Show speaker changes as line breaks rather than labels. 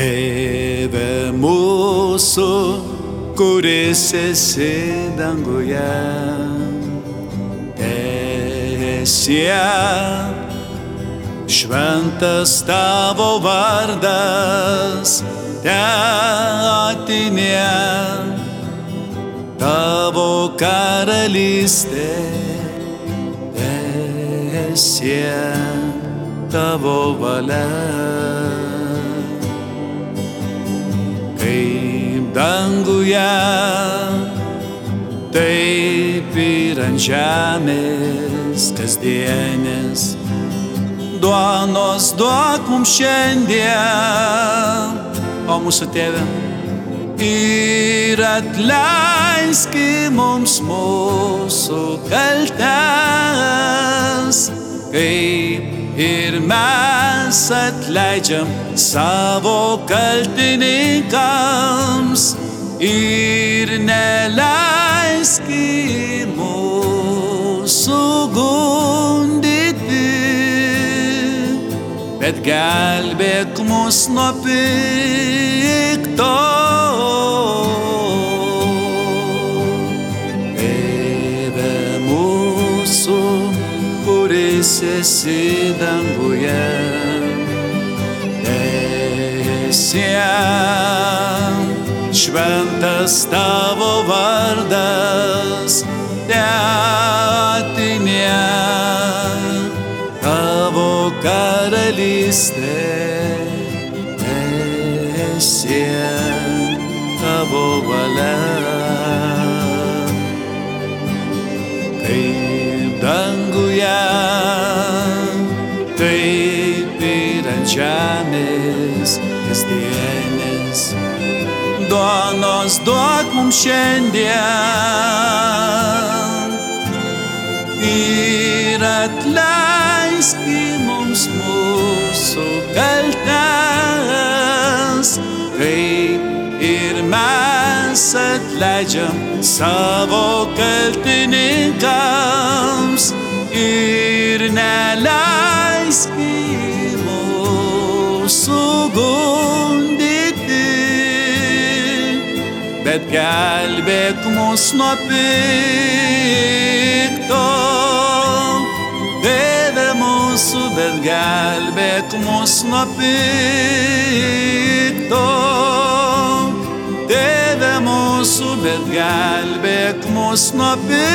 Tėve mūsų, kuris esi danguje, teesie šventas tavo vardas, teatinė tavo karalystė, teesie tavo valia. Kaip danguje, taip ir ant žemės kasdienės. Duonos duok mums šiandien, o mūsų tėvė. Ir atleiski mums mūsų kaltes, kaip ir mes atleidžiam savo kaltininkams ir neleiski mūsų gundyti, bet gelbėk mus nuo pikto. Tėve mūsų, kuris esi danguje, teesie šventas tavo vardas, teatinė tavo karalystė, teesie tavo valia žemės kasdienės. Duonos duok mums šiandien ir atleiski mums mūsų kaltes, kaip ir mes atleidžiam savo kaltininkams ir neleiski mūsų gundyti, bet gelbėk mus nuo pikto. Tėve mūsų, bet gelbėk mus nuo pikto. Tėve mūsų, bet gelbėk mus nuo pikto.